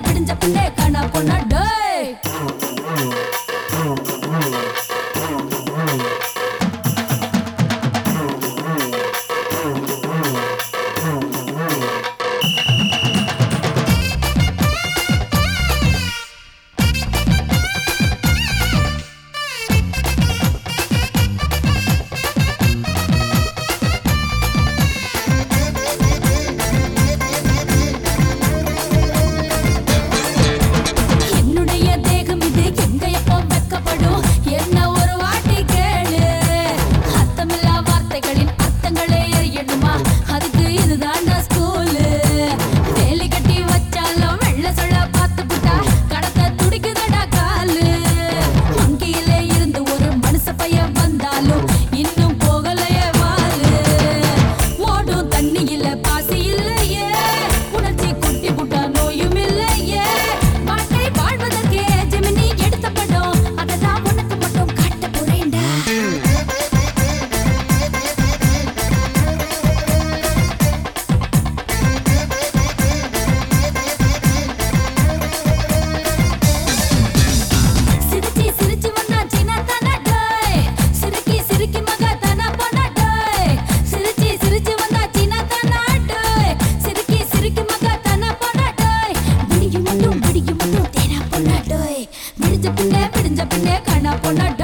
பிடிஞ்ச பிள்ளை கண்ணா பொண்ணா டே விடிஞ்ச